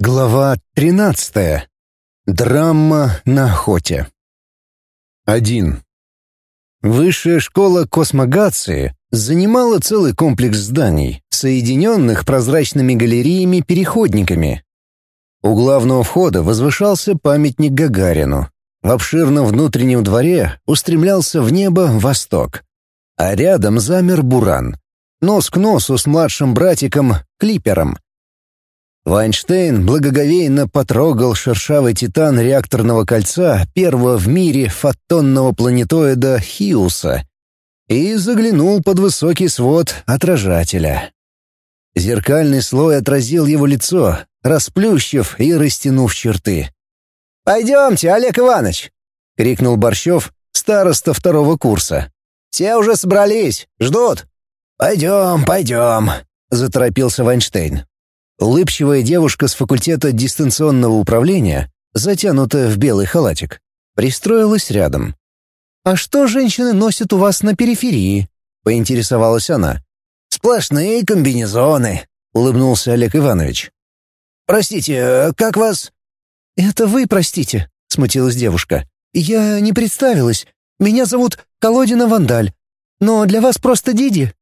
Глава 13. Драма на охоте. 1. Высшая школа космогации занимала целый комплекс зданий, соединенных прозрачными галереями-переходниками. У главного входа возвышался памятник Гагарину. В обширном внутреннем дворе устремлялся в небо восток. А рядом замер Буран, нос к носу с младшим братиком Клипером — Вайнштейн благоговейно потрогал шершавый титан реакторного кольца первого в мире фотонного планетоида Хиуса и заглянул под высокий свод отражателя. Зеркальный слой отразил его лицо, расплющив и растянув черты. «Пойдемте, Олег Иванович!» — крикнул Борщев, староста второго курса. «Все уже собрались, ждут». «Пойдем, пойдем», — заторопился Вайнштейн. Улыбчивая девушка с факультета дистанционного управления, затянутая в белый халатик, пристроилась рядом. «А что женщины носят у вас на периферии?» — поинтересовалась она. «Сплошные комбинезоны», — улыбнулся Олег Иванович. «Простите, как вас?» «Это вы простите», — смутилась девушка. «Я не представилась. Меня зовут Колодина Вандаль. Но для вас просто Диди».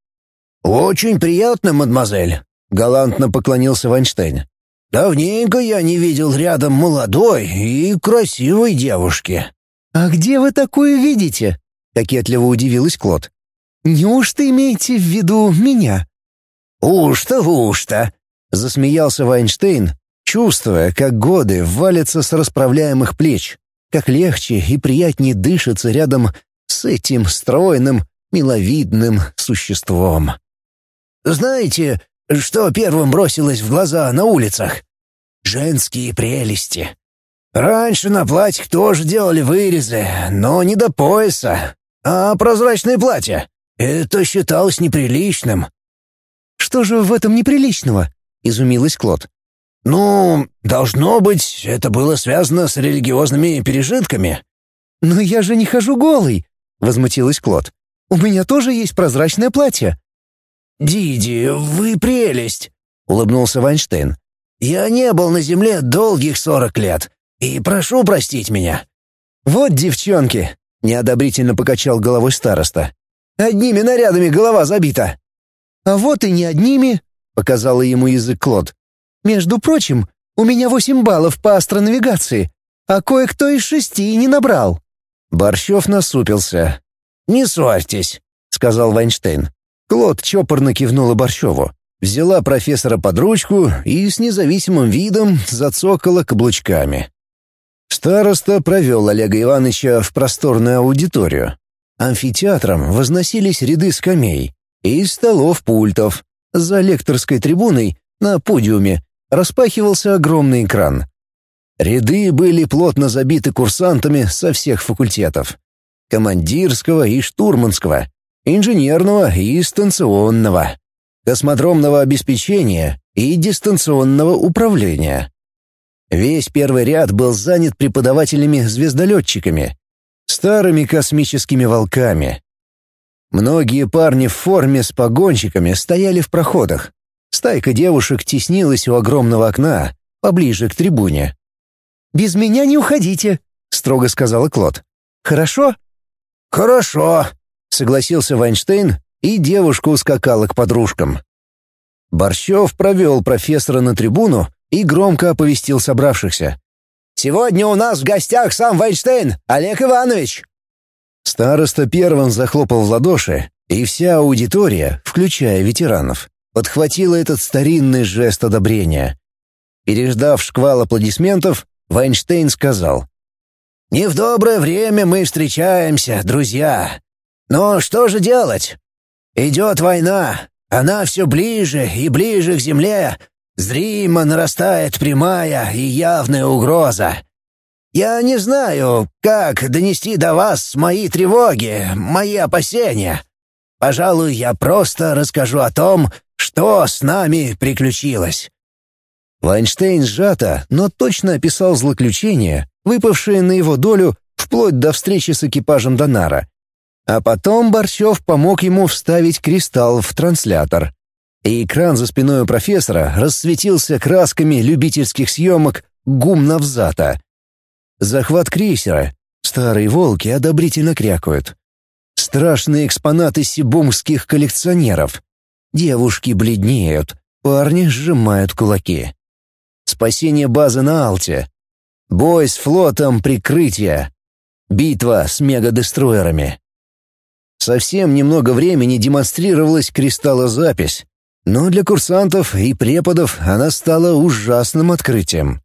«Очень приятно, мадемуазель. Галантно поклонился Вайнштейн. «Давненько я не видел рядом молодой и красивой девушки». «А где вы такую видите?» — кокетливо удивилась Клод. «Неужто имеете в виду меня?» «Уж-то, уж-то!» — засмеялся Вайнштейн, чувствуя, как годы валятся с расправляемых плеч, как легче и приятнее дышится рядом с этим стройным, миловидным существом. «Знаете, что первым бросилось в глаза на улицах? Женские прелести. Раньше на платьях тоже делали вырезы, но не до пояса. А прозрачное платье — это считалось неприличным. «Что же в этом неприличного?» — изумилась Клод. «Ну, должно быть, это было связано с религиозными пережитками». «Но я же не хожу голый», — возмутилась Клод. «У меня тоже есть прозрачное платье». «Диди, вы прелесть!» — улыбнулся Вайнштейн. «Я не был на Земле долгих сорок лет, и прошу простить меня». «Вот девчонки!» — неодобрительно покачал головой староста. «Одними нарядами голова забита». «А вот и не одними», — показала ему язык Клод. «Между прочим, у меня восемь баллов по астронавигации, а кое-кто из шести не набрал». Борщев насупился. «Не ссорьтесь», — сказал Вайнштейн. Клод чопорно кивнула Борщеву, взяла профессора под ручку и с независимым видом зацокала каблучками. Староста провел Олега Ивановича в просторную аудиторию. Амфитеатром возносились ряды скамей и столов-пультов. За лекторской трибуной на подиуме распахивался огромный экран. Ряды были плотно забиты курсантами со всех факультетов. Командирского и штурманского, инженерного и станционного, космодромного обеспечения и дистанционного управления. Весь первый ряд был занят преподавателями-звездолетчиками, старыми космическими волками. Многие парни в форме с погонщиками стояли в проходах. Стайка девушек теснилась у огромного окна, поближе к трибуне. «Без меня не уходите», — строго сказала Клод. «Хорошо?» «Хорошо», согласился Вайнштейн, и девушка ускакала к подружкам. Борщев провел профессора на трибуну и громко оповестил собравшихся. «Сегодня у нас в гостях сам Вайнштейн, Олег Иванович!» Староста первым захлопал в ладоши, и вся аудитория, включая ветеранов, подхватила этот старинный жест одобрения. Переждав шквал аплодисментов, Вайнштейн сказал. «Не в доброе время мы встречаемся, друзья. Но что же делать? Идет война, она все ближе и ближе к земле, зримо нарастает прямая и явная угроза. Я не знаю, как донести до вас мои тревоги, мои опасения. Пожалуй, я просто расскажу о том, что с нами приключилось». Вайнштейн сжато, но точно описал злоключения, выпавшие на его долю вплоть до встречи с экипажем Донара, а потом Борщев помог ему вставить кристалл в транслятор. и экран за спиной у профессора рассветился красками любительских съемок гум Навзата. Захват крейсера. Старые волки одобрительно крякают. Страшные экспонаты сибумских коллекционеров. Девушки бледнеют, парни сжимают кулаки. Спасение базы на Алте. Бой с флотом прикрытия. Битва с мегадестроерами. Совсем немного времени демонстрировалась кристаллозапись, но для курсантов и преподов она стала ужасным открытием.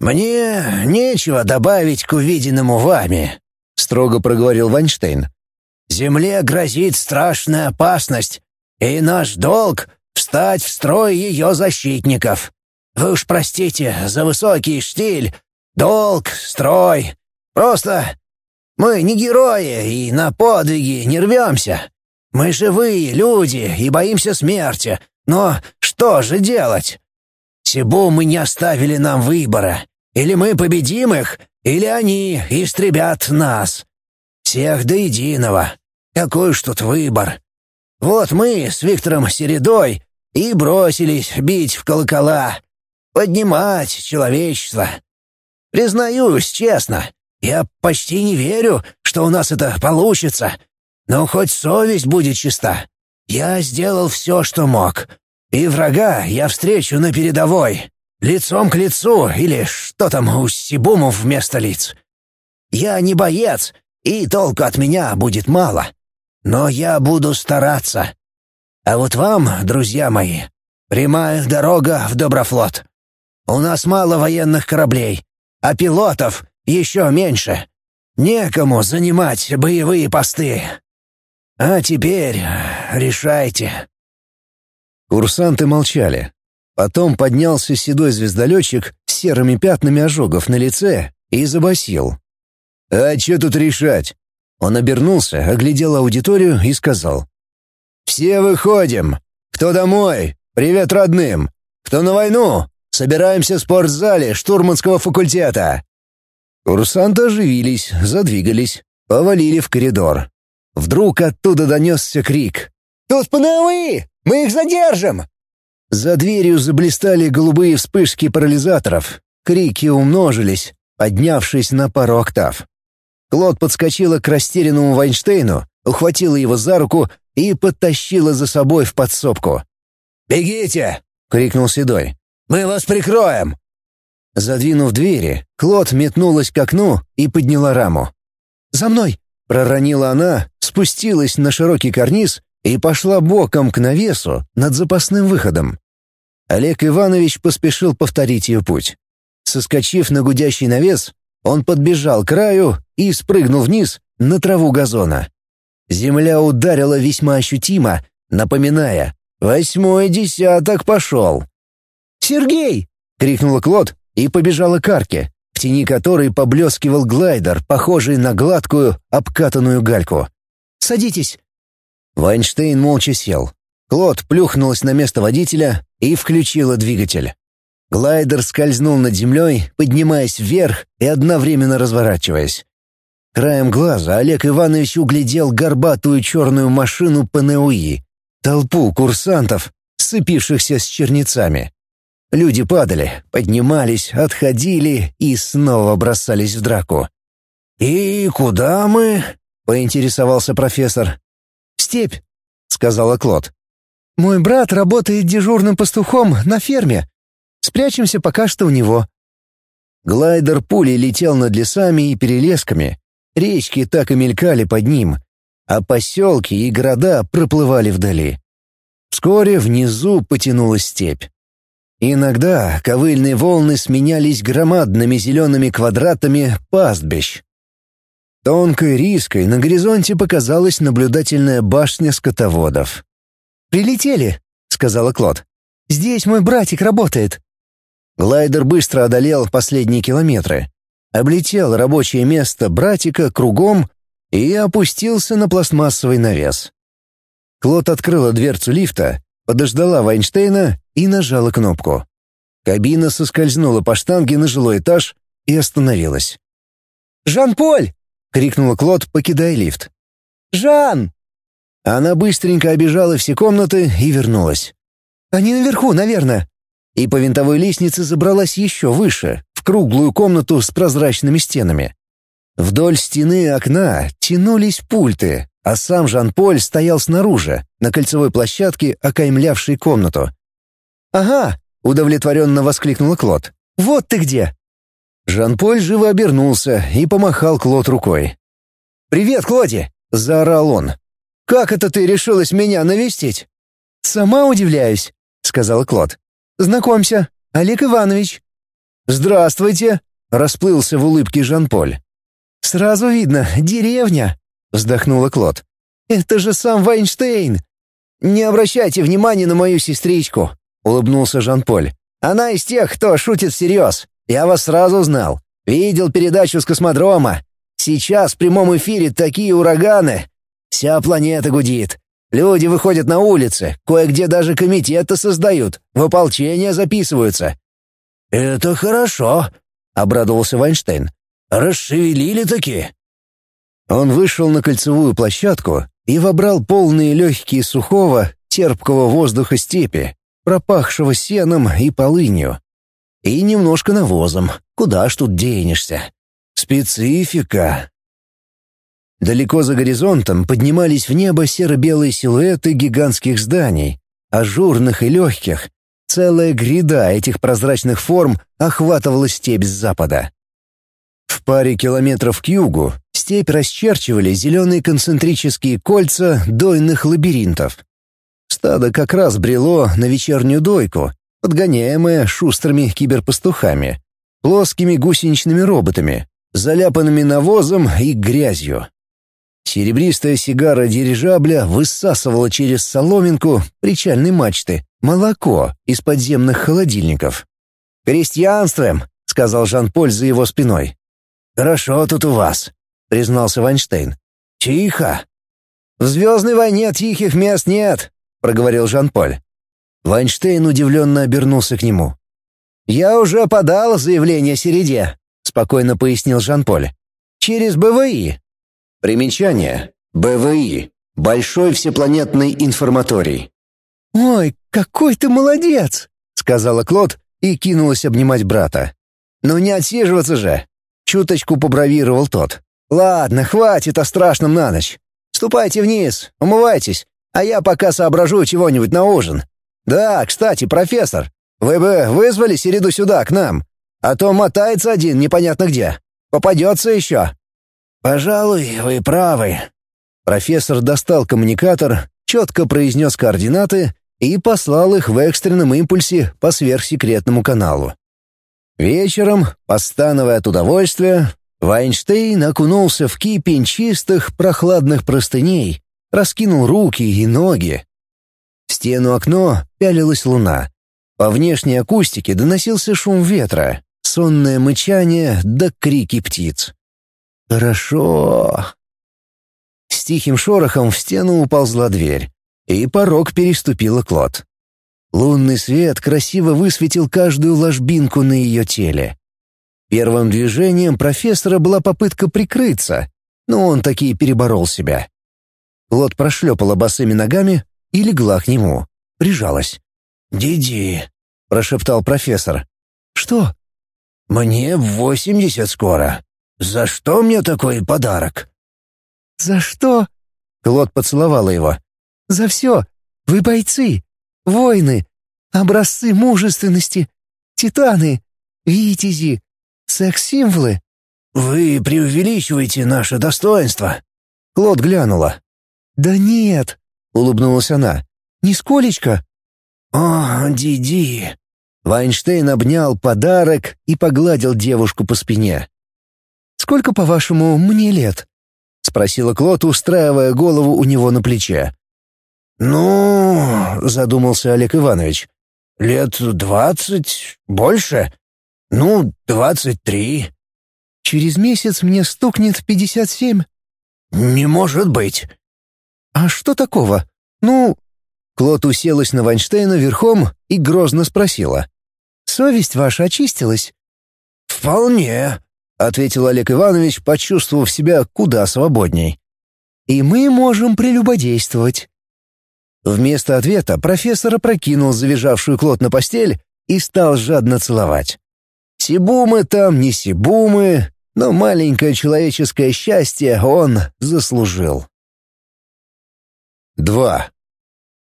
«Мне нечего добавить к увиденному вами», — строго проговорил Вайнштейн. «Земле грозит страшная опасность, и наш долг — встать в строй ее защитников. Вы уж простите за высокий штиль. Долг, строй. Просто мы не герои и на подвиги не рвемся. Мы живые люди и боимся смерти. Но что же делать? Сибу мы не оставили нам выбора. Или мы победим их, или они истребят нас. Всех до единого. Какой уж тут выбор. Вот мы с Виктором Середой и бросились бить в колокола, поднимать человечество. Признаюсь честно, я почти не верю, что у нас это получится. Но хоть совесть будет чиста. Я сделал все, что мог. И врага я встречу на передовой, лицом к лицу или что там у Сибумов вместо лиц. Я не боец, и толку от меня будет мало. Но я буду стараться. А вот вам, друзья мои, прямая дорога в Доброфлот. У нас мало военных кораблей, а пилотов еще меньше. Некому занимать боевые посты. А теперь решайте». Курсанты молчали. Потом поднялся седой звездолетчик с серыми пятнами ожогов на лице и забасил. «А что тут решать? Он обернулся, оглядел аудиторию и сказал. «Все выходим. Кто домой? Привет родным. Кто на войну? Собираемся в спортзале штурманского факультета». Курсанты оживились, задвигались, повалили в коридор. Вдруг оттуда донесся крик. «Тут ПНВИ! Мы их задержим!» За дверью заблистали голубые вспышки парализаторов. Крики умножились, поднявшись на пару октав. Клод подскочила к растерянному Вайнштейну, ухватила его за руку и подтащила за собой в подсобку. «Бегите!» — крикнул Седой. «Мы вас прикроем!» Задвинув двери, Клод метнулась к окну и подняла раму. «За мной!» — проронила она, спустилась на широкий карниз и пошла боком к навесу над запасным выходом. Олег Иванович поспешил повторить ее путь. Соскочив на гудящий навес, он подбежал к краю и спрыгнул вниз на траву газона. Земля ударила весьма ощутимо, напоминая «Восьмой десяток пошел!» «Сергей!» — крикнула Клод и побежала к арке, в тени которой поблескивал глайдер, похожий на гладкую, обкатанную гальку. «Садитесь!» Вайнштейн молча сел. Клод плюхнулась на место водителя и включила двигатель. Глайдер скользнул над землей, поднимаясь вверх и одновременно разворачиваясь. Краем глаза Олег Иванович углядел горбатую черную машину ПНУИ, толпу курсантов, сцепившихся с черницами. Люди падали, поднимались, отходили и снова бросались в драку. «И куда мы?» — поинтересовался профессор. «В степь», — сказала Клод. «Мой брат работает дежурным пастухом на ферме. Спрячемся пока что у него». Глайдер пулей летел над лесами и перелесками. Речки так и мелькали под ним, а поселки и города проплывали вдали. Вскоре внизу потянулась степь. Иногда ковыльные волны сменялись громадными зелеными квадратами пастбищ. Тонкой риской на горизонте показалась наблюдательная башня скотоводов. «Прилетели», — сказала Клод. «Здесь мой братик работает». Глайдер быстро одолел последние километры, облетел рабочее место братика кругом и опустился на пластмассовый навес. Клод открыла дверцу лифта, подождала Вайнштейна и нажала кнопку. Кабина соскользнула по штанге на жилой этаж и остановилась. «Жан-Поль!» — крикнула Клод, покидая лифт. «Жан!» Она быстренько обежала все комнаты и вернулась. Они наверху, наверное». И по винтовой лестнице забралась еще выше, в круглую комнату с прозрачными стенами. Вдоль стены окна тянулись пульты, а сам Жан-Поль стоял снаружи, на кольцевой площадке, окаймлявшей комнату. «Ага!» — удовлетворенно воскликнула Клод. «Вот ты где!» Жан-Поль живо обернулся и помахал Клод рукой. «Привет, Клоди!» — заорал он. «Как это ты решилась меня навестить?» «Сама удивляюсь», — сказала Клод. «Знакомься, Олег Иванович». «Здравствуйте», — расплылся в улыбке Жан-Поль. «Сразу видно, деревня», — вздохнула Клод. «Это же сам Вайнштейн!» «Не обращайте внимания на мою сестричку», — улыбнулся Жан-Поль. «Она из тех, кто шутит всерьез. Я вас сразу знал. Видел передачу с космодрома. Сейчас в прямом эфире такие ураганы. Вся планета гудит. Люди выходят на улицы, кое-где даже комитеты создают, в ополчение записываются». «Это хорошо», — обрадовался Вайнштейн. «Расшевелили такие». Он вышел на кольцевую площадку и вобрал полные легкие сухого, терпкого воздуха степи, пропахшего сеном и полынью. И немножко навозом. Куда ж тут денешься? Специфика. Далеко за горизонтом поднимались в небо серо-белые силуэты гигантских зданий, ажурных и легких. Целая гряда этих прозрачных форм охватывала степь с запада. В паре километров к югу степь расчерчивали зеленые концентрические кольца дойных лабиринтов. Стадо как раз брело на вечернюю дойку, подгоняемое шустрыми киберпастухами, плоскими гусеничными роботами, заляпанными навозом и грязью. Серебристая сигара дирижабля высасывала через соломинку причальной мачты молоко из подземных холодильников. «Крестьянством!» — сказал Жан-Поль за его спиной. «Хорошо тут у вас», — признался Вайнштейн. «Тихо». «В «Звездной войне» тихих мест нет», — проговорил Жан-Поль. Вайнштейн удивленно обернулся к нему. «Я уже подал заявление Середе», — спокойно пояснил Жан-Поль. «Через БВИ. Примечание. БВИ. Большой всепланетный информаторий. «Ой, какой ты молодец!» — сказала Клод и кинулась обнимать брата. «Ну не отсиживаться же!» — чуточку побравировал тот. «Ладно, хватит о страшном на ночь. Ступайте вниз, умывайтесь, а я пока соображу чего-нибудь на ужин. Да, кстати, профессор, вы бы вызвали Середу сюда, к нам, а то мотается один непонятно где. Попадется еще». «Пожалуй, вы правы». Профессор достал коммуникатор, четко произнес координаты и послал их в экстренном импульсе по сверхсекретному каналу. Вечером, постановая от удовольствия, Вайнштейн окунулся в кипень чистых, прохладных простыней, раскинул руки и ноги. В стену окно пялилась луна. По внешней акустике доносился шум ветра, сонное мычание да крики птиц. Хорошо. С тихим шорохом в стену уползла дверь, и порог переступила Клод. Лунный свет красиво высветил каждую ложбинку на ее теле. Первым движением профессора была попытка прикрыться, но он таки переборол себя. Клод прошлепала босыми ногами и легла к нему, прижалась. «Диди», — прошептал профессор. «Что?» «Мне восемьдесят скоро. «За что мне такой подарок?» «За что?» Клод поцеловала его. «За все. Вы бойцы, воины, образцы мужественности, титаны, витязи, секс-символы». «Вы преувеличиваете наше достоинство». Клод глянула. «Да нет», — улыбнулась она, — «нисколечко». «О, Диди!» Вайнштейн обнял подарок и погладил девушку по спине. Сколько, по-вашему, мне лет?» — спросила Клод, устраивая голову у него на плече. «Ну...» — задумался Олег Иванович. «Лет двадцать? Больше? Ну, двадцать три». «Через месяц мне стукнет пятьдесят семь». «Не может быть». «А что такого? Ну...» Клод уселась на Вайнштейна верхом и грозно спросила. «Совесть ваша очистилась?» «Вполне», — ответил Олег Иванович, почувствовав себя куда свободней. «И мы можем прелюбодействовать». Вместо ответа профессор опрокинул завизжавшую Клод на постель и стал жадно целовать. Сибумы там, не сибумы, но маленькое человеческое счастье он заслужил. 2.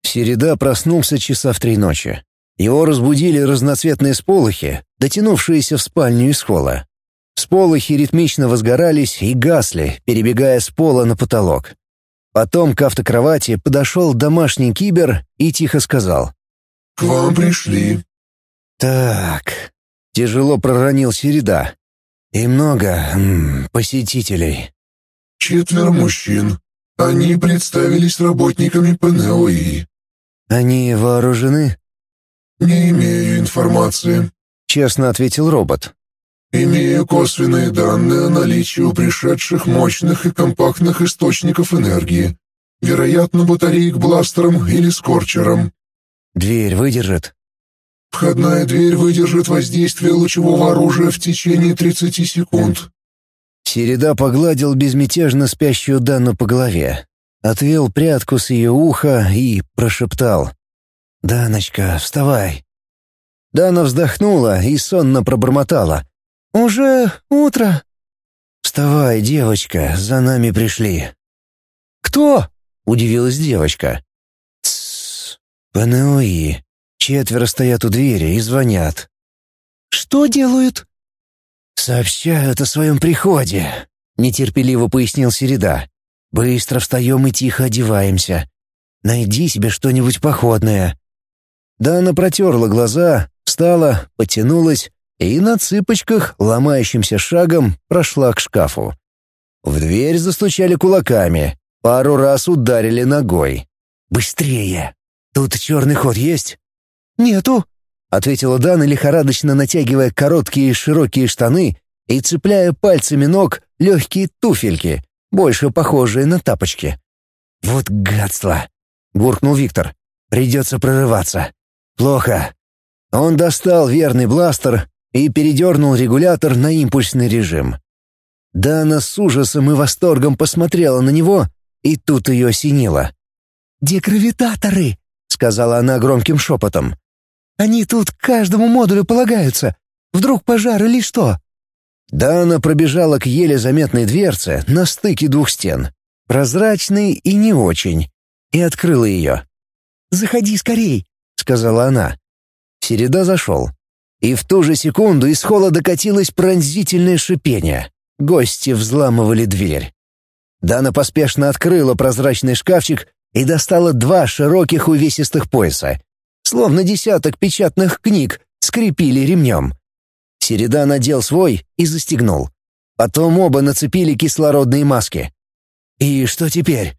Середа проснулся часа в три ночи. Его разбудили разноцветные сполохи, дотянувшиеся в спальню из холла. Сполохи ритмично возгорались и гасли, перебегая с пола на потолок. Потом к автокровати подошел домашний кибер и тихо сказал. «К вам пришли». «Так...» — тяжело проронил Середа. «И много м, посетителей». «Четверо мужчин. Они представились работниками ПНОИ». «Они вооружены?» «Не имею информации», — честно ответил робот. «Имею косвенные данные о наличии у пришедших мощных и компактных источников энергии, вероятно, батареи к бластерам или скорчерам». «Дверь выдержит?» «Входная дверь выдержит воздействие лучевого оружия в течение 30 секунд». Середа погладил безмятежно спящую Дану по голове, отвел прядку с ее уха и прошептал. «Даночка, вставай!» Дана вздохнула и сонно пробормотала. «Уже утро?» «Вставай, девочка, за нами пришли». «Кто?» — удивилась девочка. «Тссс, ПНОИ. Четверо стоят у двери и звонят». «Что делают?» «Сообщают о своем приходе», — нетерпеливо пояснил Середа. «Быстро встаем и тихо одеваемся. Найди себе что-нибудь походное. Дана протерла глаза, встала, потянулась и на цыпочках, ломающимся шагом, прошла к шкафу. В дверь застучали кулаками, пару раз ударили ногой. «Быстрее! Тут черный ход есть?» «Нету», — ответила Дана, лихорадочно натягивая короткие широкие штаны и цепляя пальцами ног легкие туфельки, больше похожие на тапочки. «Вот гадство!» — буркнул Виктор. «Придется прорываться. Плохо. Он достал верный бластер и передернул регулятор на импульсный режим. Дана с ужасом и восторгом посмотрела на него, и тут ее осенило. «Дегравитаторы!» — сказала она громким шепотом. «Они тут к каждому модулю полагаются. Вдруг пожар или что?» Дана пробежала к еле заметной дверце на стыке двух стен, прозрачной и не очень, и открыла ее. «Заходи скорей!» сказала она. Середа зашел. И в ту же секунду из холла докатилось пронзительное шипение. Гости взламывали дверь. Дана поспешно открыла прозрачный шкафчик и достала два широких увесистых пояса. Словно десяток печатных книг скрепили ремнем. Середа надел свой и застегнул. Потом оба нацепили кислородные маски. «И что теперь?»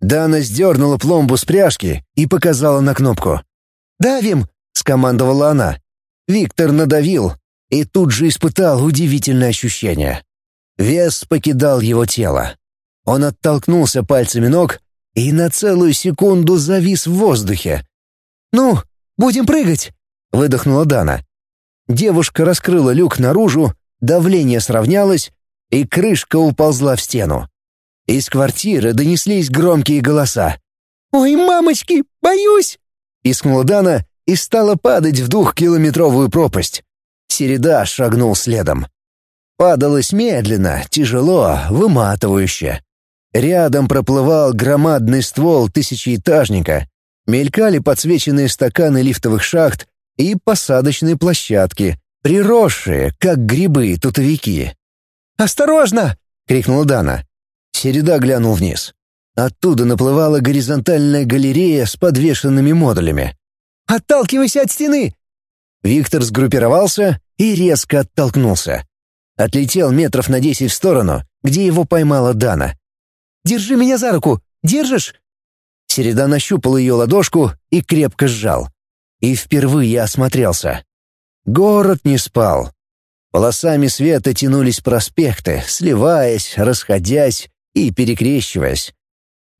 Дана сдернула пломбу с пряжки и показала на кнопку. «Давим!» — скомандовала она. Виктор надавил и тут же испытал удивительное ощущение. Вес покидал его тело. Он оттолкнулся пальцами ног и на целую секунду завис в воздухе. «Ну, будем прыгать!» — выдохнула Дана. Девушка раскрыла люк наружу, давление сравнялось, и крышка уползла в стену. Из квартиры донеслись громкие голоса. «Ой, мамочки, боюсь!» Пискнула Дана и стала падать в двухкилометровую пропасть. Середа шагнул следом. Падалось медленно, тяжело, выматывающе. Рядом проплывал громадный ствол тысячеэтажника. Мелькали подсвеченные стаканы лифтовых шахт и посадочные площадки, приросшие, как грибы-тутовики. «Осторожно!» — крикнула Дана. Середа глянул вниз. Оттуда наплывала горизонтальная галерея с подвешенными модулями. «Отталкивайся от стены!» Виктор сгруппировался и резко оттолкнулся. Отлетел метров на десять в сторону, где его поймала Дана. «Держи меня за руку! Держишь?» Середа нащупал ее ладошку и крепко сжал. И впервые осмотрелся. Город не спал. Полосами света тянулись проспекты, сливаясь, расходясь и перекрещиваясь.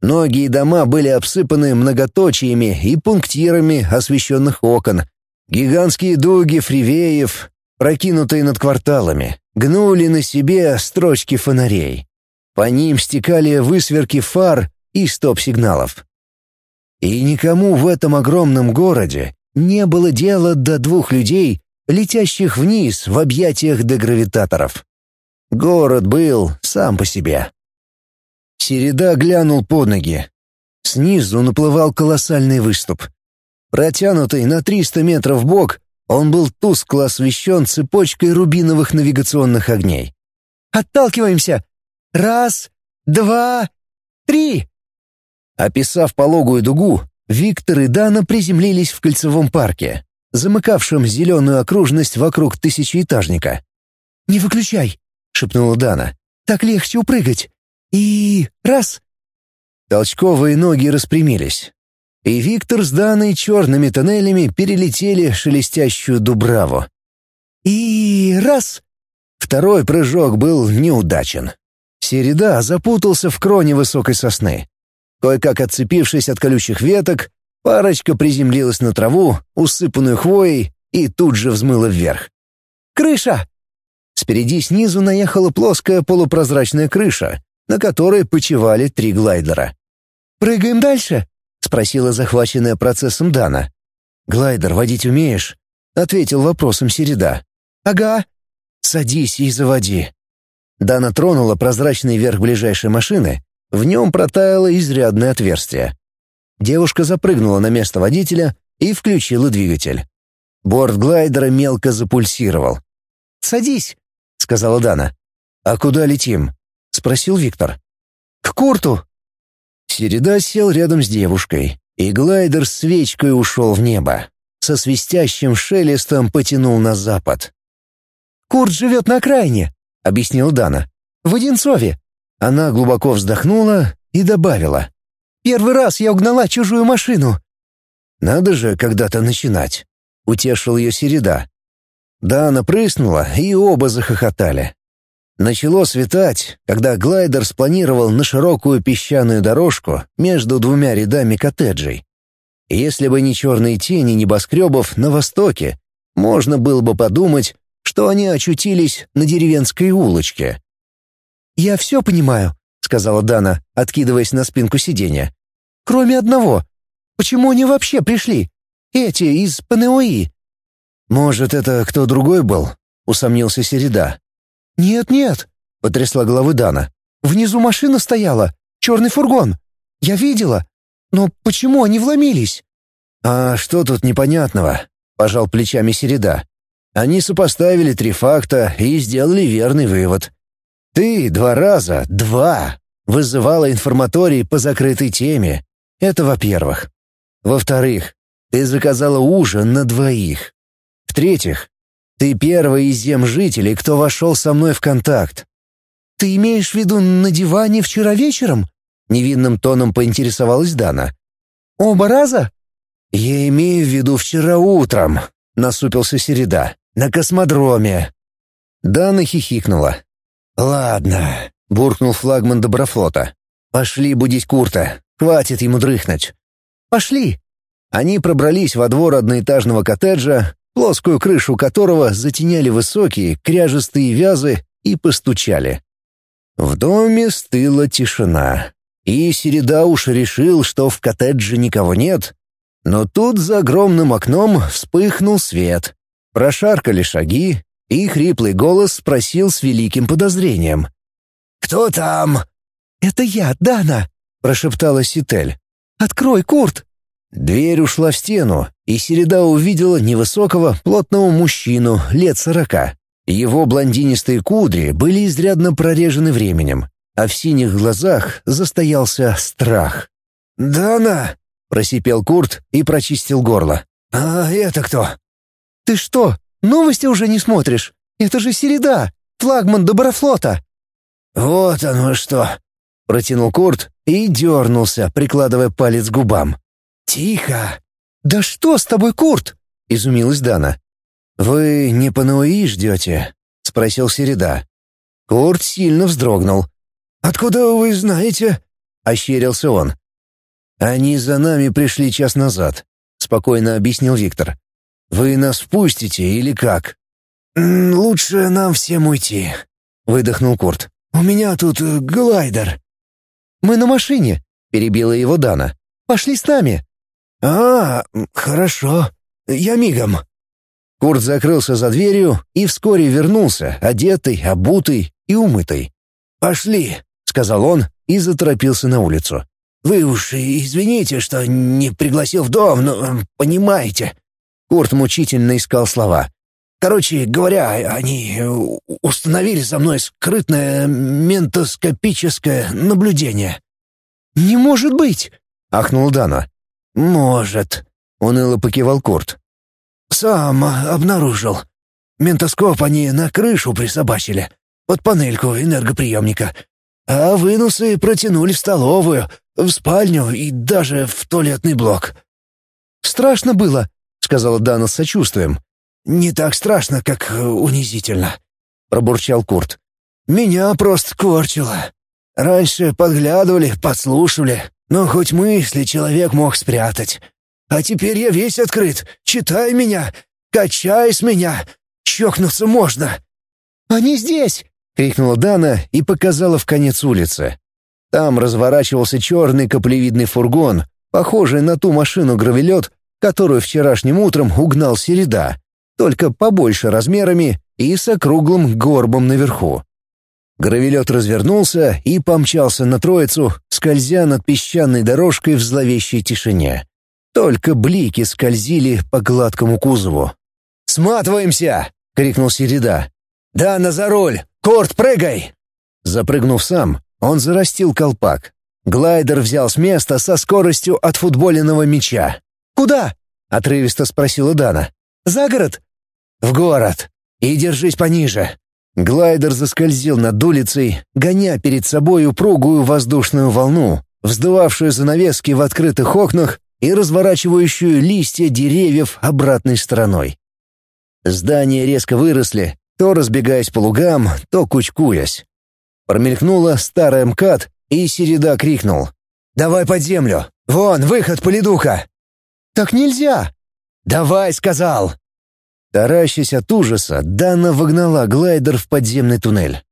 Многие дома были обсыпаны многоточиями и пунктирами освещенных окон. Гигантские дуги фривеев, прокинутые над кварталами, гнули на себе строчки фонарей. По ним стекали высверки фар и стоп-сигналов. И никому в этом огромном городе не было дела до двух людей, летящих вниз в объятиях дегравитаторов. Город был сам по себе. Середа глянул под ноги. Снизу наплывал колоссальный выступ. Протянутый на 300 метров бок, он был тускло освещен цепочкой рубиновых навигационных огней. «Отталкиваемся! Раз, два, три!» Описав пологую дугу, Виктор и Дана приземлились в кольцевом парке, замыкавшем зеленую окружность вокруг тысячеэтажника. «Не выключай!» — шепнула Дана. «Так легче упрыгать. И... раз!» Толчковые ноги распрямились. И Виктор с Даной черными тоннелями перелетели шелестящую дубраву. И... раз! Второй прыжок был неудачен. Середа запутался в кроне высокой сосны. Кое-как отцепившись от колючих веток, парочка приземлилась на траву, усыпанную хвоей, и тут же взмыла вверх. «Крыша!» Спереди снизу наехала плоская полупрозрачная крыша, на которой почивали три глайдера. «Прыгаем дальше?» — спросила захваченная процессом Дана. «Глайдер водить умеешь?» — ответил вопросом Середа. «Ага». «Садись и заводи». Дана тронула прозрачный верх ближайшей машины, в нем протаяло изрядное отверстие. Девушка запрыгнула на место водителя и включила двигатель. Борт глайдера мелко запульсировал. «Садись», — сказала Дана. «А куда летим?» — спросил Виктор. «К Курту». Середа сел рядом с девушкой, и глайдер свечкой ушел в небо. Со свистящим шелестом потянул на запад. «Курт живет на окраине», — объяснил Дана. «В Одинцове». Она глубоко вздохнула и добавила. «Первый раз я угнала чужую машину». «Надо же когда-то начинать», — утешил ее Середа. Дана прыснула, и оба захохотали. Начало светать, когда глайдер спланировал на широкую песчаную дорожку между двумя рядами коттеджей. Если бы не черные тени небоскребов на востоке, можно было бы подумать, что они очутились на деревенской улочке. «Я все понимаю», — сказала Дана, откидываясь на спинку сиденья. «Кроме одного. Почему они вообще пришли? Эти из ПНОИ?» «Может, это кто другой был?» — усомнился Середа. «Нет-нет», — потрясла головой Дана. «Внизу машина стояла, черный фургон. Я видела. Но почему они вломились?» «А что тут непонятного?» — пожал плечами Середа. Они сопоставили три факта и сделали верный вывод. Ты два раза, два, вызывала информаторий по закрытой теме. Это во-первых. Во-вторых, ты заказала ужин на двоих. В-третьих, ты первый из зем жителей, кто вошел со мной в контакт. Ты имеешь в виду на диване вчера вечером? Невинным тоном поинтересовалась Дана. Оба раза? Я имею в виду вчера утром, насупился Середа. На космодроме. Дана хихикнула. «Ладно», — буркнул флагман Доброфлота. «Пошли будить Курта. Хватит ему дрыхнуть». «Пошли». Они пробрались во двор одноэтажного коттеджа, плоскую крышу которого затеняли высокие, кряжестые вязы, и постучали. В доме стыла тишина, и Середа уж решил, что в коттедже никого нет. Но тут за огромным окном вспыхнул свет. Прошаркали шаги, и хриплый голос спросил с великим подозрением. «Кто там?» «Это я, Дана», — прошептала Ситель. «Открой, Курт!» Дверь ушла в стену, и Середа увидела невысокого, плотного мужчину лет сорока. Его блондинистые кудри были изрядно прорежены временем, а в синих глазах застоялся страх. «Дана!» — просипел Курт и прочистил горло. «А это кто?» «Ты что, Новости уже не смотришь? Это же Середа, флагман Доброфлота». «Вот оно что!» — протянул Курт и дернулся, прикладывая палец к губам. «Тихо!» «Да что с тобой, Курт?» — изумилась Дана. «Вы не по НУИ ждете?» — спросил Середа. Курт сильно вздрогнул. «Откуда вы знаете?» — ощерился он. «Они за нами пришли час назад», — спокойно объяснил Виктор. Вы нас впустите или как?» «Лучше нам всем уйти», — выдохнул Курт. «У меня тут э, глайдер». «Мы на машине», — перебила его Дана. «Пошли с нами». «А, хорошо. Я мигом». Курт закрылся за дверью и вскоре вернулся, одетый, обутый и умытый. «Пошли», — сказал он и заторопился на улицу. «Вы уж извините, что не пригласил в дом, но понимаете». Курт мучительно искал слова. «Короче говоря, они установили за мной скрытное ментоскопическое наблюдение». «Не может быть!» — ахнул Дана. «Может», — уныло покивал Курт. «Сам обнаружил. Ментоскоп они на крышу присобачили, под панельку энергоприемника. А выносы протянули в столовую, в спальню и даже в туалетный блок». «Страшно было», — сказала Дана с сочувствием. «Не так страшно, как унизительно», — пробурчал Курт. «Меня просто корчило. Раньше подглядывали, подслушивали, но хоть мысли человек мог спрятать. А теперь я весь открыт. Читай меня, качай с меня. Чокнуться можно». «Они здесь!» — крикнула Дана и показала в конец улицы. Там разворачивался черный каплевидный фургон, похожий на ту машину-гравелет, которую вчерашним утром угнал Середа, только побольше размерами и с округлым горбом наверху. Гравелет развернулся и помчался на троицу, скользя над песчаной дорожкой в зловещей тишине. Только блики скользили по гладкому кузову. «Сматываемся!» — крикнул Середа. «Дана за руль! Корт, прыгай!» Запрыгнув сам, он зарастил колпак. Глайдер взял с места со скоростью от футбольного мяча. «Куда?» — отрывисто спросила Дана. «За город?» «В город. И держись пониже. Глайдер заскользил над улицей, гоня перед собой упругую воздушную волну, вздувавшую занавески в открытых окнах и разворачивающую листья деревьев обратной стороной. Здания резко выросли, то разбегаясь по лугам, то кучкуясь. Промелькнула старая МКАД, и Середа крикнул. «Давай под землю! Вон, выход, полидуха!» «Так нельзя!» «Давай!» — сказал. Таращась от ужаса, Дана вогнала глайдер в подземный туннель.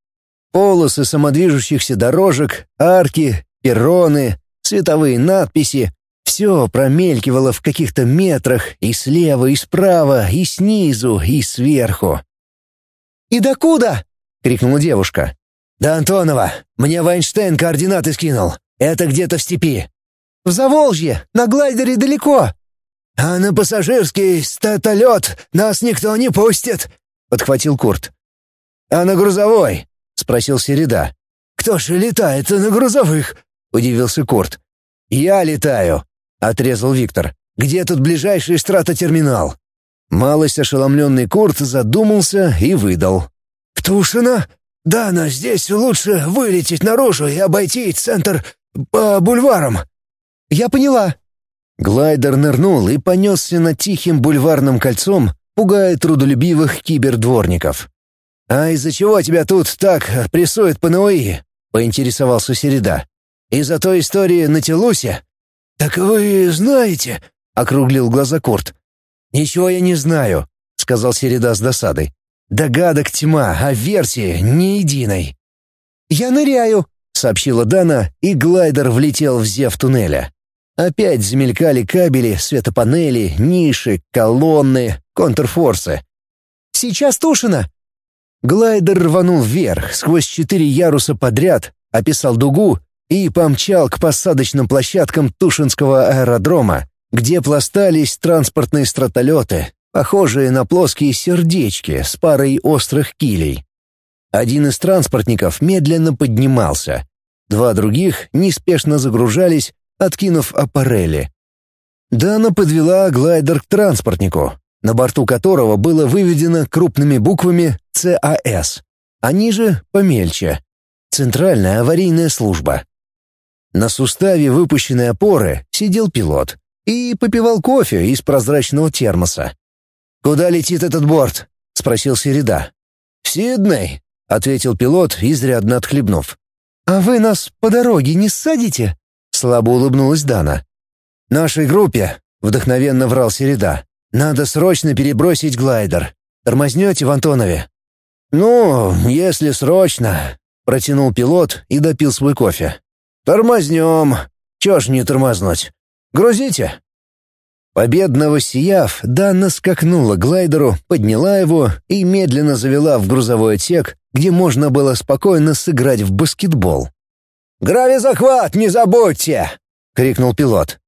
Полосы самодвижущихся дорожек, арки, перроны, световые надписи — все промелькивало в каких-то метрах и слева, и справа, и снизу, и сверху. «И докуда?» — крикнула девушка. «Да Антонова, мне Вайнштейн координаты скинул. Это где-то в степи». «В Заволжье, на глайдере далеко», «А на пассажирский статолет нас никто не пустит», — подхватил Курт. «А на грузовой?» — спросил Середа. «Кто же летает на грузовых?» — удивился Курт. «Я летаю», — отрезал Виктор. «Где тут ближайший стратотерминал?» Малость ошеломленный Курт задумался и выдал. «В Тушино? Да, но здесь лучше вылететь наружу и обойти центр по бульварам». «Я поняла», Глайдер нырнул и понесся над тихим бульварным кольцом, пугая трудолюбивых кибердворников. «А из-за чего тебя тут так прессует ПНОИ?» — поинтересовался Середа. «Из-за той истории на Телусе?» «Так вы знаете?» — округлил глаза Курт. «Ничего я не знаю», — сказал Середа с досадой. «Догадок тьма, а версии ни единой». «Я ныряю», — сообщила Дана, и глайдер влетел в зев туннеля. Опять замелькали кабели, светопанели, ниши, колонны, контрфорсы. «Сейчас Тушина!» Глайдер рванул вверх, сквозь четыре яруса подряд, описал дугу и помчал к посадочным площадкам Тушинского аэродрома, где пластались транспортные стратолеты, похожие на плоские сердечки с парой острых килей. Один из транспортников медленно поднимался. Два других неспешно загружались откинув аппарели. Дана подвела глайдер к транспортнику, на борту которого было выведено крупными буквами «ЦАС», а ниже — помельче — «Центральная аварийная служба». На суставе выпущенной опоры сидел пилот и попивал кофе из прозрачного термоса. «Куда летит этот борт?» — спросил Середа. «В Сидней», — ответил пилот, изрядно отхлебнув. «А вы нас по дороге не ссадите?» Слабо улыбнулась Дана. «Нашей группе», — вдохновенно врал Середа, — «надо срочно перебросить глайдер. Тормознете в Антонове?» «Ну, если срочно», — протянул пилот и допил свой кофе. «Тормознем. Чё ж не тормознуть? Грузите?» Победно воссияв, Данна скакнула к глайдеру, подняла его и медленно завела в грузовой отсек, где можно было спокойно сыграть в баскетбол. «Гравизахват, не забудьте!» — крикнул пилот.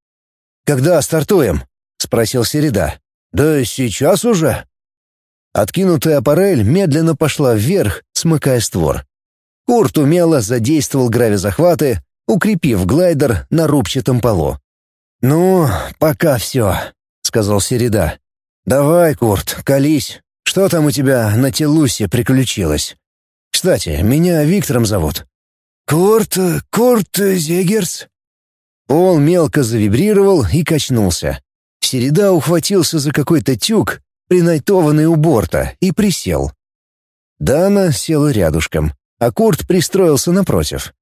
«Когда стартуем?» — спросил Середа. «Да сейчас уже». Откинутая аппарель медленно пошла вверх, смыкая створ. Курт умело задействовал гравизахваты, укрепив глайдер на рубчатом полу. «Ну, пока все», — сказал Середа. «Давай, Курт, колись. Что там у тебя на Телусе приключилось? Кстати, меня Виктором зовут». «Курт... Курт Зегерс». Пол мелко завибрировал и качнулся. Середа ухватился за какой-то тюк, принайтованный у борта, и присел. Дана села рядышком, а Курт пристроился напротив.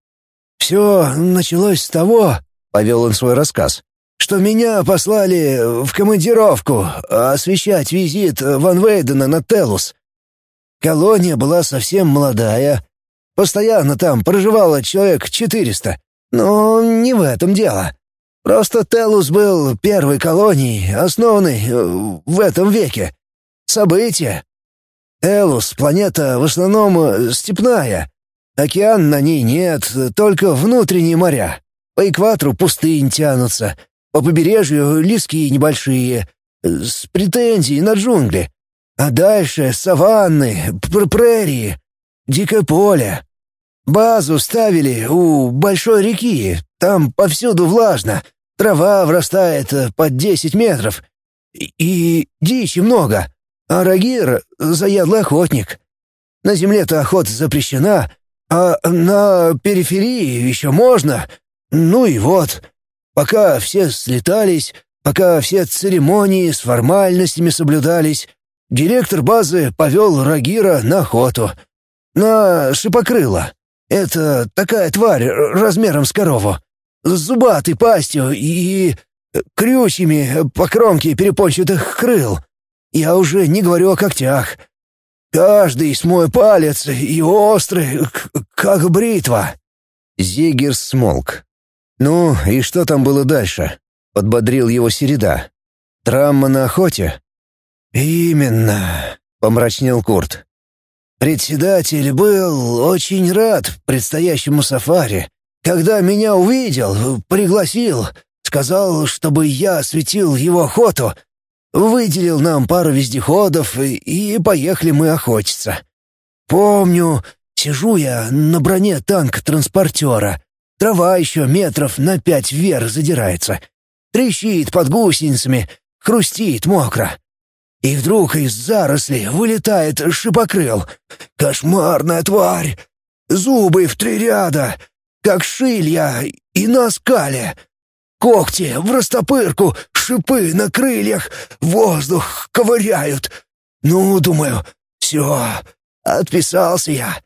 «Все началось с того», — повел он свой рассказ, что меня послали в командировку освещать визит Ван Вейдена на Телус. Колония была совсем молодая. Постоянно там проживало человек четыреста. Но не в этом дело. Просто Телус был первой колонией, основанной в этом веке. Событие. Телус — планета в основном степная. Океан на ней нет, только внутренние моря. По экватору пустынь тянутся — по побережью лески небольшие, с претензией на джунгли. А дальше саванны, пр прерии, дикое поле. Базу ставили у большой реки, там повсюду влажно, трава врастает под десять метров. И, и дичи много, а Рагир — заядлый охотник. На земле-то охота запрещена, а на периферии еще можно. Ну и вот, Пока все слетались, пока все церемонии с формальностями соблюдались, директор базы повел Рагира на охоту. На шипокрыло. Это такая тварь размером с корову. С зубатой пастью и крючьями по кромке перепончатых крыл. Я уже не говорю о когтях. Каждый с мой палец и острый, как бритва. Зигер смолк. «Ну, и что там было дальше?» — подбодрил его Середа. «Травма на охоте?» «Именно», — помрачнел Курт. «Председатель был очень рад предстоящему сафари. Когда меня увидел, пригласил, сказал, чтобы я осветил его охоту, выделил нам пару вездеходов, и, поехали мы охотиться. Помню, сижу я на броне танк-транспортера, Трава еще метров на пять вверх задирается. Трещит под гусеницами, хрустит мокро. И вдруг из заросли вылетает шипокрыл. Кошмарная тварь! Зубы в три ряда, как шилья и на скале. Когти в растопырку, шипы на крыльях, воздух ковыряют. Ну, думаю, все, отписался я.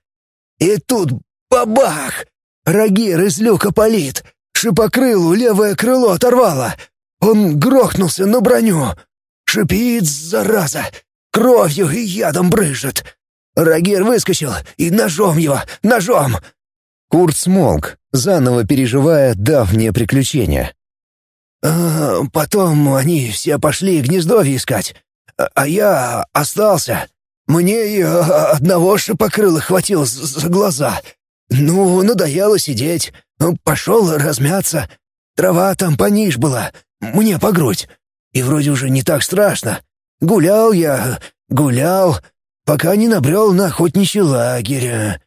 И тут бабах! Рагир из люка палит. Шипокрылу левое крыло оторвало. Он грохнулся на броню. Шипит, зараза. Кровью и ядом брызжет. Рагир выскочил и ножом его, ножом. Курт смолк, заново переживая давнее приключение. А, потом они все пошли гнездовье искать, а, а я остался. Мне и одного шипокрыла хватило за глаза — «Ну, надоело сидеть. Пошел размяться. Трава там пониж была, мне по грудь. И вроде уже не так страшно. Гулял я, гулял, пока не набрел на охотничий лагерь.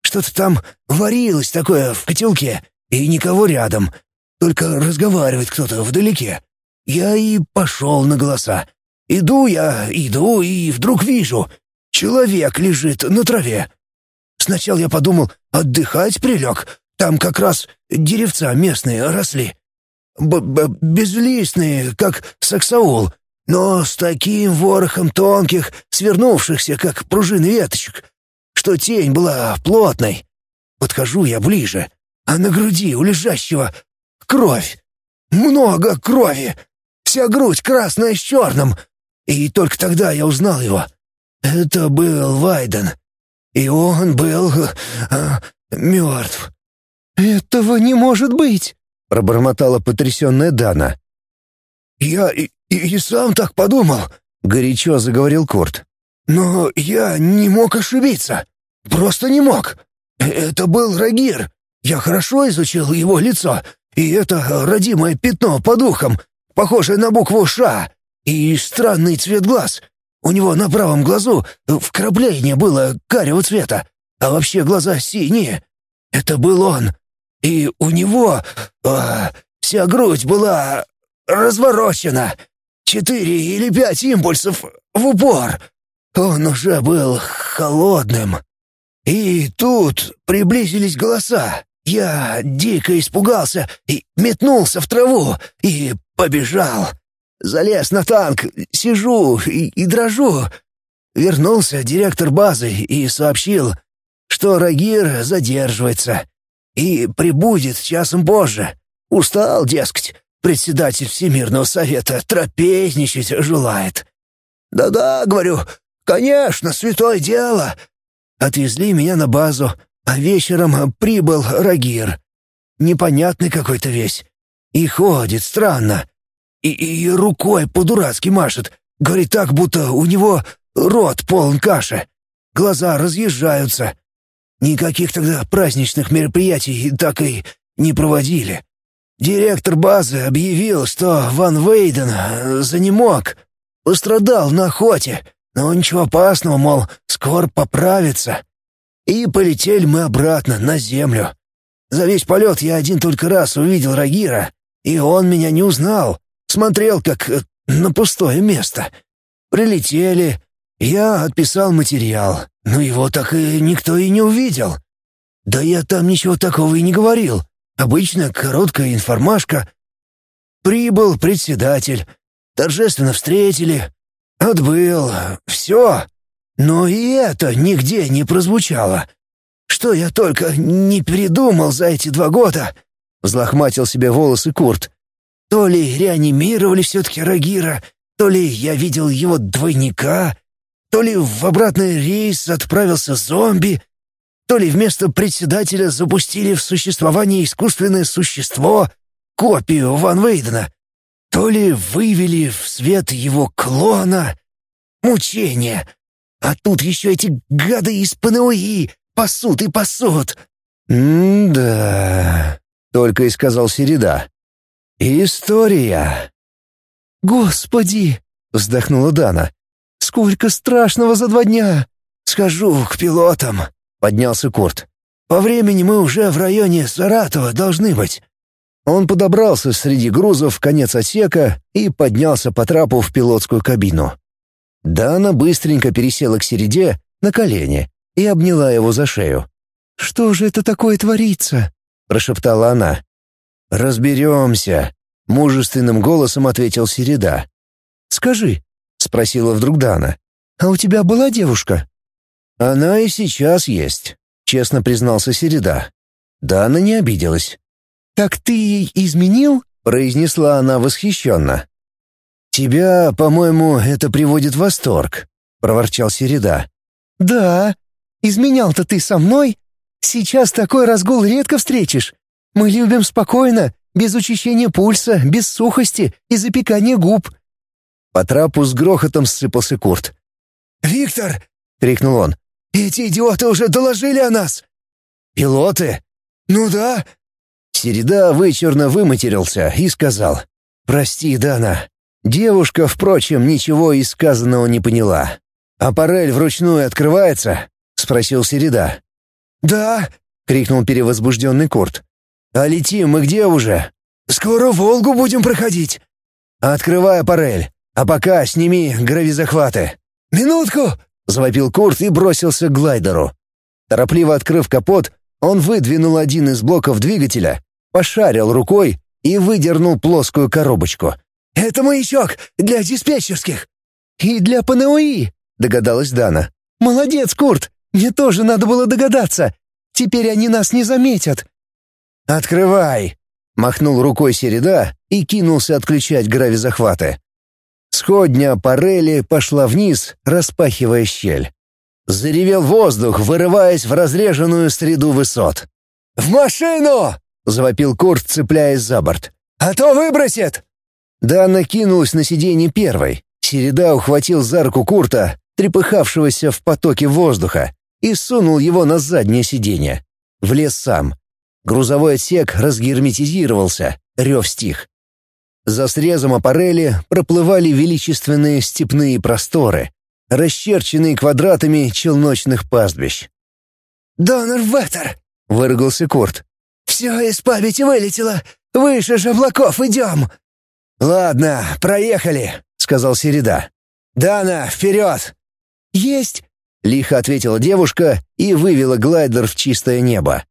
Что-то там варилось такое в котелке, и никого рядом. Только разговаривает кто-то вдалеке. Я и пошел на голоса. Иду я, иду, и вдруг вижу. Человек лежит на траве. Сначала я подумал, отдыхать прилег. Там как раз деревца местные росли. Б -б Безлистные, как саксаул, но с таким ворохом тонких, свернувшихся, как пружины веточек, что тень была плотной. Подхожу я ближе, а на груди у лежащего кровь. Много крови. Вся грудь красная с черным. И только тогда я узнал его. Это был Вайден. И он был э, мертв. «Этого не может быть!» — пробормотала потрясенная Дана. «Я и, и сам так подумал», — горячо заговорил Курт. «Но я не мог ошибиться. Просто не мог. Это был Рагир. Я хорошо изучил его лицо, и это родимое пятно по духам, похожее на букву «Ш», и странный цвет глаз. У него на правом глазу вкрапление было карего цвета, а вообще глаза синие. Это был он. И у него э, вся грудь была разворочена. Четыре или пять импульсов в упор. Он уже был холодным. И тут приблизились голоса. Я дико испугался и метнулся в траву и побежал. Залез на танк, сижу и, и дрожу. Вернулся директор базы и сообщил, что Рагир задерживается и прибудет часом позже. Устал, дескать, председатель Всемирного совета трапезничать желает. «Да-да», — говорю, — «конечно, святое дело». Отвезли меня на базу, а вечером прибыл Рагир. Непонятный какой-то весь. И ходит странно. И, и рукой по-дурацки машет. Говорит так, будто у него рот полон каши. Глаза разъезжаются. Никаких тогда праздничных мероприятий так и не проводили. Директор базы объявил, что Ван Вейден э, занемог, пострадал на охоте, но ничего опасного, мол, скоро поправится. И полетели мы обратно на землю. За весь полет я один только раз увидел Рагира, и он меня не узнал. Смотрел, как э, на пустое место. Прилетели, я отписал материал, но его так и никто и не увидел. Да я там ничего такого и не говорил. Обычно короткая информашка. Прибыл председатель. Торжественно встретили. Отбыл. Все. Но и это нигде не прозвучало. Что я только не придумал за эти два года. Взлохматил себе волосы Курт. То ли реанимировали все-таки Рагира, то ли я видел его двойника, то ли в обратный рейс отправился зомби, то ли вместо председателя запустили в существование искусственное существо, копию Ван Вейдена, то ли вывели в свет его клона. Мучение. А тут еще эти гады из ПНОИ пасут и пасут. «М-да», — только и сказал Середа. «История». «Господи!» — вздохнула Дана. «Сколько страшного за два дня!» «Схожу к пилотам», — поднялся Курт. «По времени мы уже в районе Саратова должны быть». Он подобрался среди грузов в конец отсека и поднялся по трапу в пилотскую кабину. Дана быстренько пересела к середе на колени и обняла его за шею. «Что же это такое творится?» — прошептала она. «Разберемся», — мужественным голосом ответил Середа. «Скажи», — спросила вдруг Дана, — «а у тебя была девушка?» «Она и сейчас есть», — честно признался Середа. Дана не обиделась. «Так ты ей изменил?» — произнесла она восхищенно. «Тебя, по-моему, это приводит в восторг», — проворчал Середа. «Да, изменял-то ты со мной? Сейчас такой разгул редко встретишь. Мы любим спокойно, без учащения пульса, без сухости и запекания губ». По трапу с грохотом сыпался Курт. «Виктор!» — крикнул он. Эти идиоты уже доложили о нас!» «Пилоты?» «Ну да». Середа вычурно выматерился и сказал. «Прости, Дана». Девушка, впрочем, ничего из сказанного не поняла. «Аппарель вручную открывается?» — спросил Середа. «Да!» — крикнул перевозбужденный Курт. «А летим мы где уже?» «Скоро Волгу будем проходить». «Открывай аппарель, а пока сними гравизахваты». «Минутку!» завопил Курт и бросился к глайдеру. Торопливо открыв капот, он выдвинул один из блоков двигателя, пошарил рукой и выдернул плоскую коробочку. «Это маячок для диспетчерских!» «И для ПНОИ!» — догадалась Дана. «Молодец, Курт! Мне тоже надо было догадаться! Теперь они нас не заметят!» «Открывай!» — махнул рукой Середа и кинулся отключать гравизахваты. Сходня парели пошла вниз, распахивая щель. Заревел воздух, вырываясь в разреженную среду высот. «В машину!» — завопил Курт, цепляясь за борт. «А то выбросит!» Дана кинулась на сиденье первой. Середа ухватил за руку Курта, трепыхавшегося в потоке воздуха, и сунул его на заднее сиденье. Влез сам. Грузовой отсек разгерметизировался, рев стих. За срезом аппарели проплывали величественные степные просторы, расчерченные квадратами челночных пастбищ. «Донор Веттер!» — выругался Курт. «Все из памяти вылетело! Выше же облаков идем!» «Ладно, проехали», — сказал Середа. «Дана, вперед!» «Есть!» — лихо ответила девушка и вывела глайдер в чистое небо.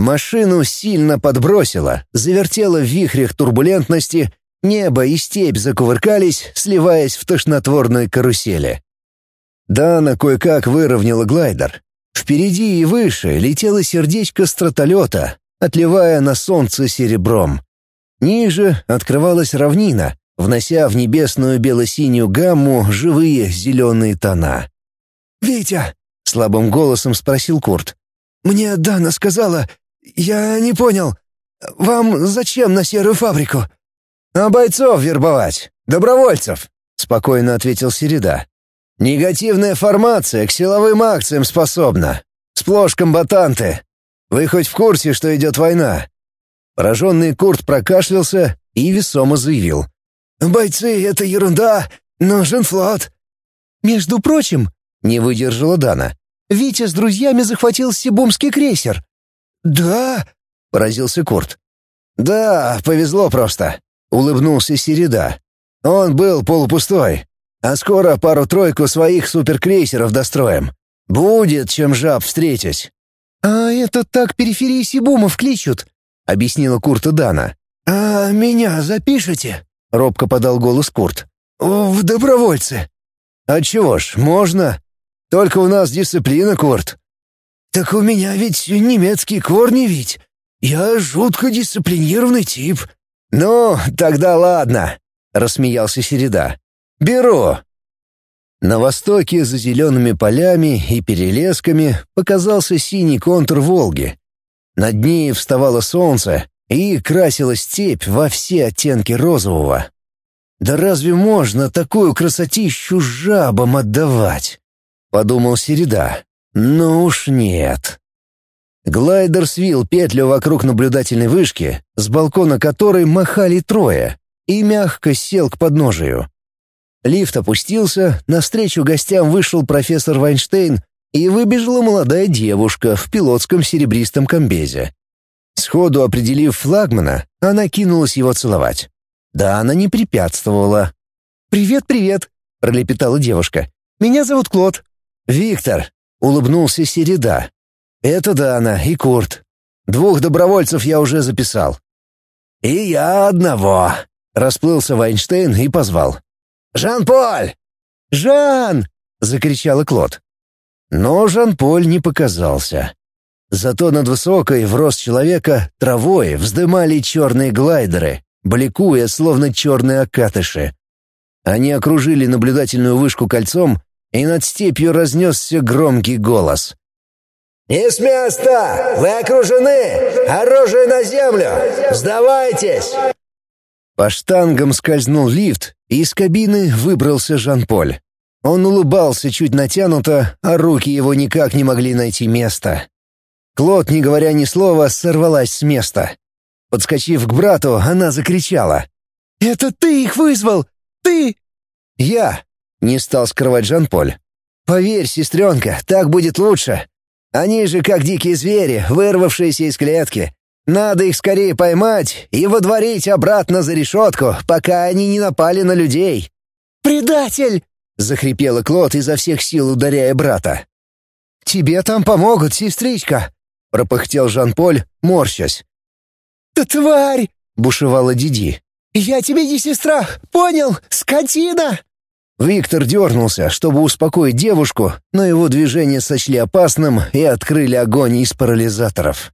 Машину сильно подбросило, завертело в вихрях турбулентности, небо и степь закувыркались, сливаясь в тошнотворной карусели. Дана кое-как выровняла глайдер. Впереди и выше летело сердечко стратолета, отливая на солнце серебром. Ниже открывалась равнина, внося в небесную бело-синюю гамму живые зеленые тона. «Витя!» — слабым голосом спросил Курт. «Мне Дана сказала... Я не понял. Вам зачем на серую фабрику?» «А бойцов вербовать, добровольцев», — спокойно ответил Середа. «Негативная формация к силовым акциям способна. Сплошь комбатанты. Вы хоть в курсе, что идет война?» Пораженный Курт прокашлялся и весомо заявил. «Бойцы — это ерунда, нужен флот». «Между прочим», — не выдержала Дана, «Витя с друзьями захватил Сибумский крейсер». «Да?» — поразился Курт. «Да, повезло просто», — улыбнулся Середа. «Он был полупустой, а скоро пару-тройку своих суперкрейсеров достроим. Будет чем жаб встретить». «А это так периферии Сибумов кличут», — объяснила Курта Дана. «А меня запишете?» — робко подал голос Курт. «В добровольцы». «Отчего ж, можно. Только у нас дисциплина, Курт». «Так у меня ведь немецкие корни ведь. Я жутко дисциплинированный тип». «Ну, тогда ладно», — рассмеялся Середа. «Беру». На востоке, за зелеными полями и перелесками, показался синий контур Волги. Над ней вставало солнце, и красила степь во все оттенки розового. «Да разве можно такую красотищу жабам отдавать?» — подумал Середа. «Ну уж нет». Глайдер свил петлю вокруг наблюдательной вышки, с балкона которой махали трое, и мягко сел к подножию. Лифт опустился, навстречу гостям вышел профессор Вайнштейн и выбежала молодая девушка в пилотском серебристом комбезе. Сходу определив флагмана, она кинулась его целовать. Да, она не препятствовала. «Привет, привет!» — пролепетала девушка. «Меня зовут Клод». «Виктор!» — улыбнулся Середа. «Это Дана и Курт. Двух добровольцев я уже записал». «И я одного!» — расплылся Вайнштейн и позвал. «Жан-Поль!» «Жан!» — закричала Клод. Но Жан-Поль не показался. Зато над высокой, в рост человека, травой вздымали черные глайдеры, бликуя, словно черные окатыши. Они окружили наблюдательную вышку кольцом, и над степью разнесся громкий голос. «Не с места! Вы окружены! Оружие на землю! Сдавайтесь!» По штангам скользнул лифт, и из кабины выбрался Жан-Поль. Он улыбался чуть натянуто, а руки его никак не могли найти места. Клод, не говоря ни слова, сорвалась с места. Подскочив к брату, она закричала. «Это ты их вызвал! Ты!» «Я!» — не стал скрывать Жан-Поль. «Поверь, сестренка, так будет лучше. Они же как дикие звери, вырвавшиеся из клетки. Надо их скорее поймать и водворить обратно за решетку, пока они не напали на людей». «Предатель!» — захрипела Клод изо всех сил, ударяя брата. «Тебе там помогут, сестричка!» — пропыхтел Жан-Поль, морщась. «Да тварь!» — бушевала Диди. «Я тебе не сестра, понял, скотина!» Виктор дернулся, чтобы успокоить девушку, но его движение сочли опасным и открыли огонь из парализаторов.